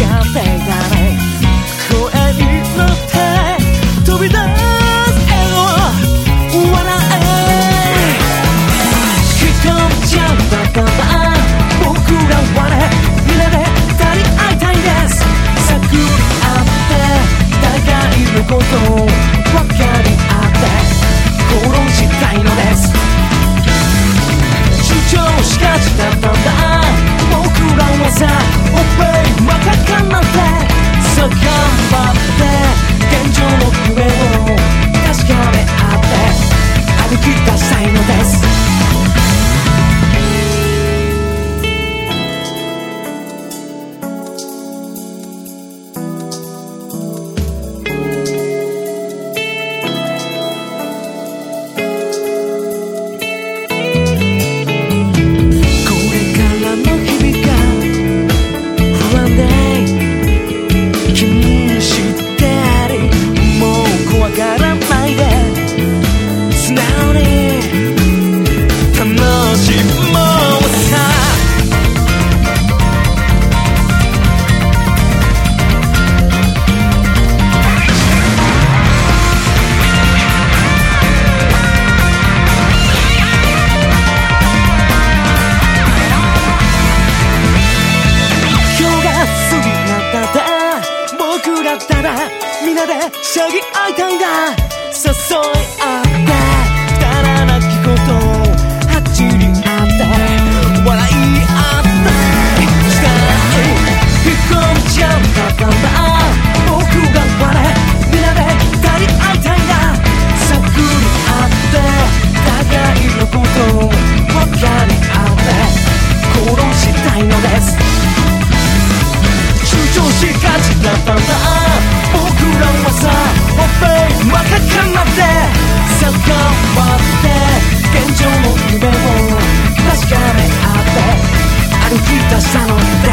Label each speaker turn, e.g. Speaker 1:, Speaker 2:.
Speaker 1: champagne, darling. がた。だ皆でしゃぎ合いた。んだ誘い合ってくだらなきことを走り合って笑い合ってした。い引っ込んじゃった。んだ僕が我皆で二人会いた。いんだ探り合って互いのことを分かり合って殺した。いのです躊躇しがちだった。んだ僕らはさオペ真っ赤になって逆わって現状も夢も確かめ合って歩き出したのって